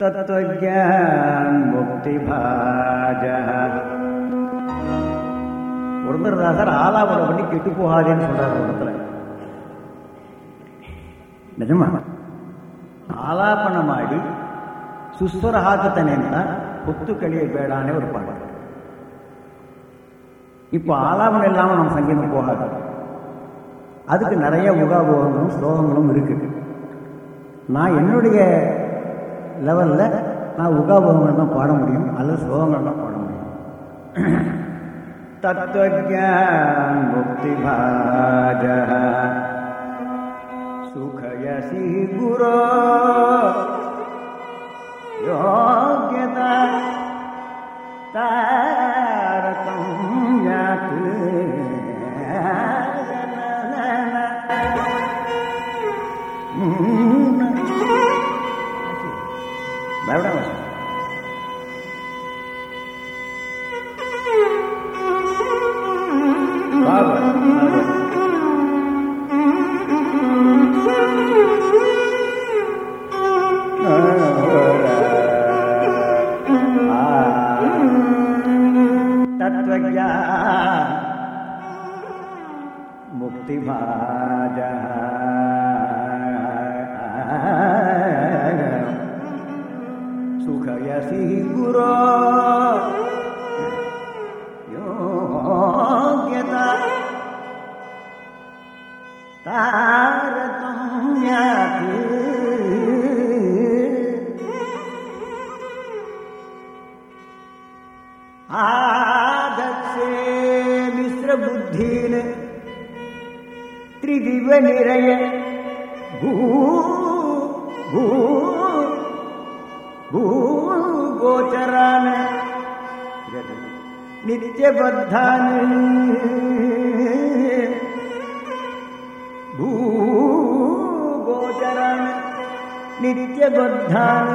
தத்துவஜான் முக்தி புரந்தரதாசர் ஆலாபனை பண்ணி கெட்டு போகாதேன்னு சொல்றாரு ஒரு இடத்துல ನಿಜಮ ಆಲಾಪನ ಮಾಡಿ ಸುಸ್ವರ ಹಾಕುತ್ತಾನೆ ಅಂತ ಹೊತ್ತು ಕಳಿಯಬೇಡ ಅನ್ನೋ ஒரு பாட்டு இப்போ ஆலாபனம் இல்லாமல் நம்ம சங்கீதம் போகாது அதுக்கு நிறைய முகாபோகங்களும் ஸ்லோகங்களும் இருக்கு நான் என்னுடைய லெவலில் நான் உகாபோகங்கள் தான் பாட முடியும் அல்லது ஸ்லோகங்கள் தான் பாட முடியும். தத்துவஜான் முக்தி பாஜ சுகயசி குரோ. யோகியதா நிறைய गोचरान। नित्यबद्धान भू गोचरान नित्यबद्धान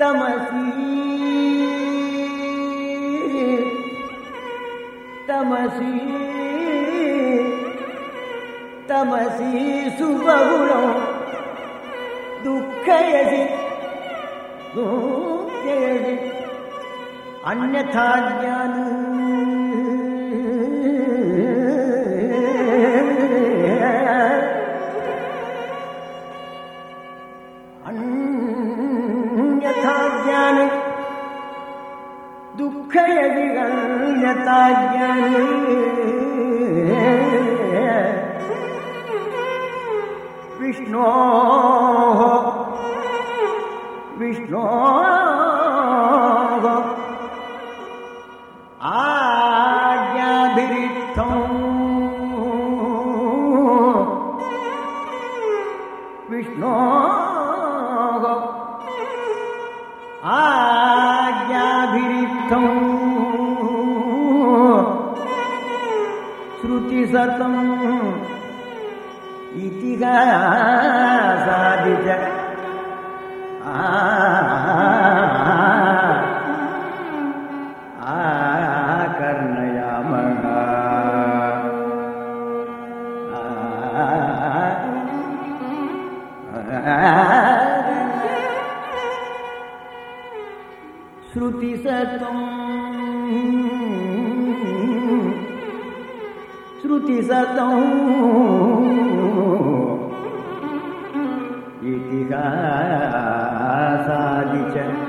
तमसी तमसी तमसी सुबहुलो दुःखयसि अन्यथा ज्ञान विष्णो विष्णो श्रुतिशतम् इति गासाधित आ कर्णया म श्रुतिशतम् श्रुतिसतम् इतिहासादि च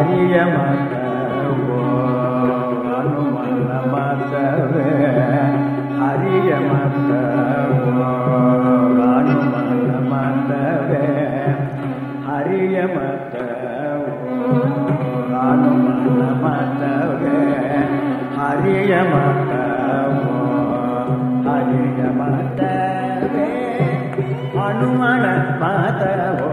மாரிய மாதவோ அனுமல்ல மாதவே அரிய மாதவோ அனுமல்ல மாதவே அரிய மாதவோ அனுமல்ல மாதவே அரிய மாதவோ அரிய மாதவே அனுமல மாதவோ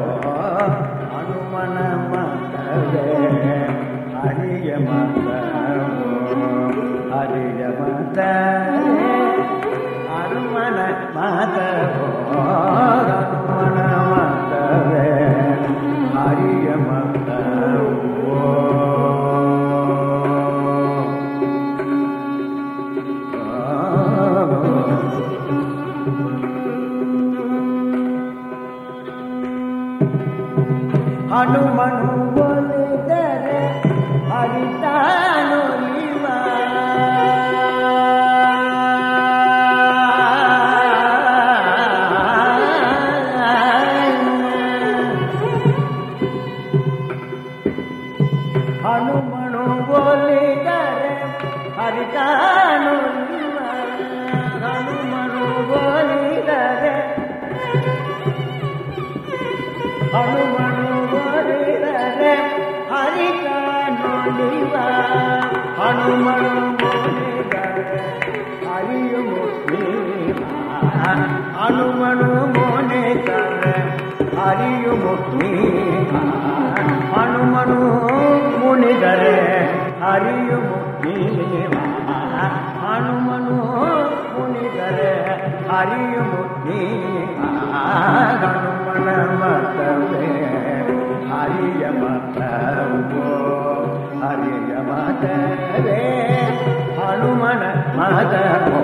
हनुमनो बोले कर हरिकानु हनुमनो बोले कर हनुमनो बोले कर हरिकानु हनुमनो बोले कर हरियो हनुमनो मोने कर हरियो मुक्ति அறியுமுத்தி மனமத்தவே அறிய மத்தவோ அறிய மதவே ஹனுமன மதவோ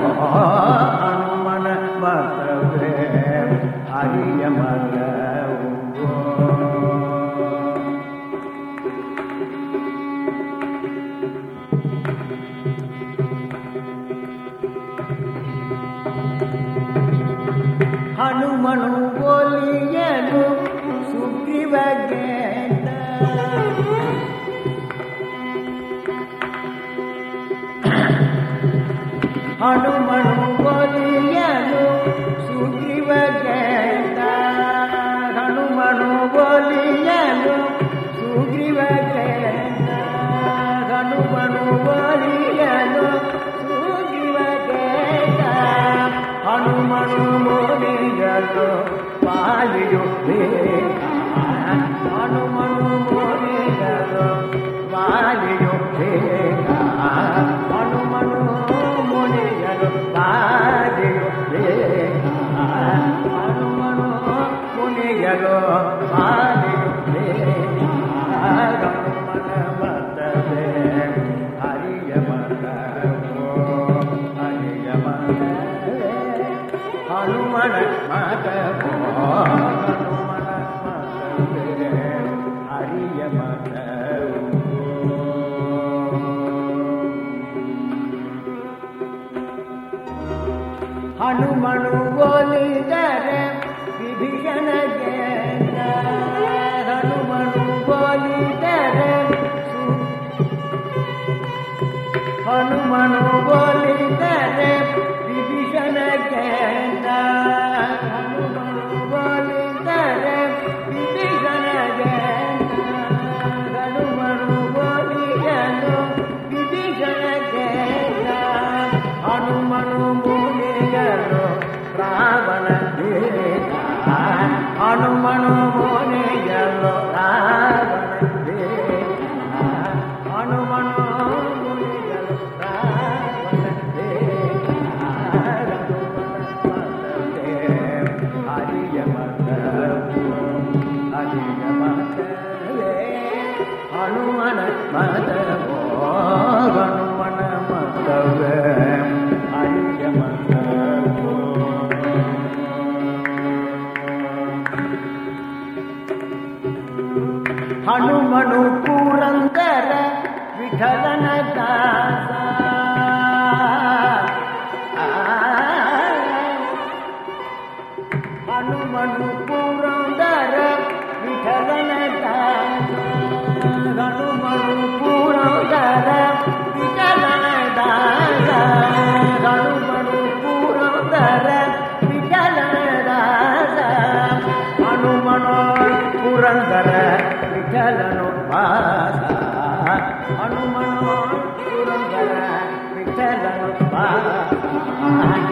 ಸುಗ್ರೀವಗೇಂದ ಹನುಮನು ಒಲಿಯಲು ಸುಗ್ರೀವಗೇಂದ ಹನುಮನು ಒಲಿಯಲು ಸುಗ್ರೀವಗೇಂದ ಹನುಮನು ಒಲಿಯಲು ಸುಗ್ರೀವಗೇಂದ ಹನುಮನು ಮೋನಿಗಲು ಪಾಲಿಯು நான் நானும் ಮನೋ ಹನುಮನು ಪುರಂದರ ವಿಠಲನ ದಾಸ ಹನುಮನು ಪುರಂದರ ವಿಠಲನ ದಾಸ அனுமனோ புரந்தர விட்டலனு பாசா.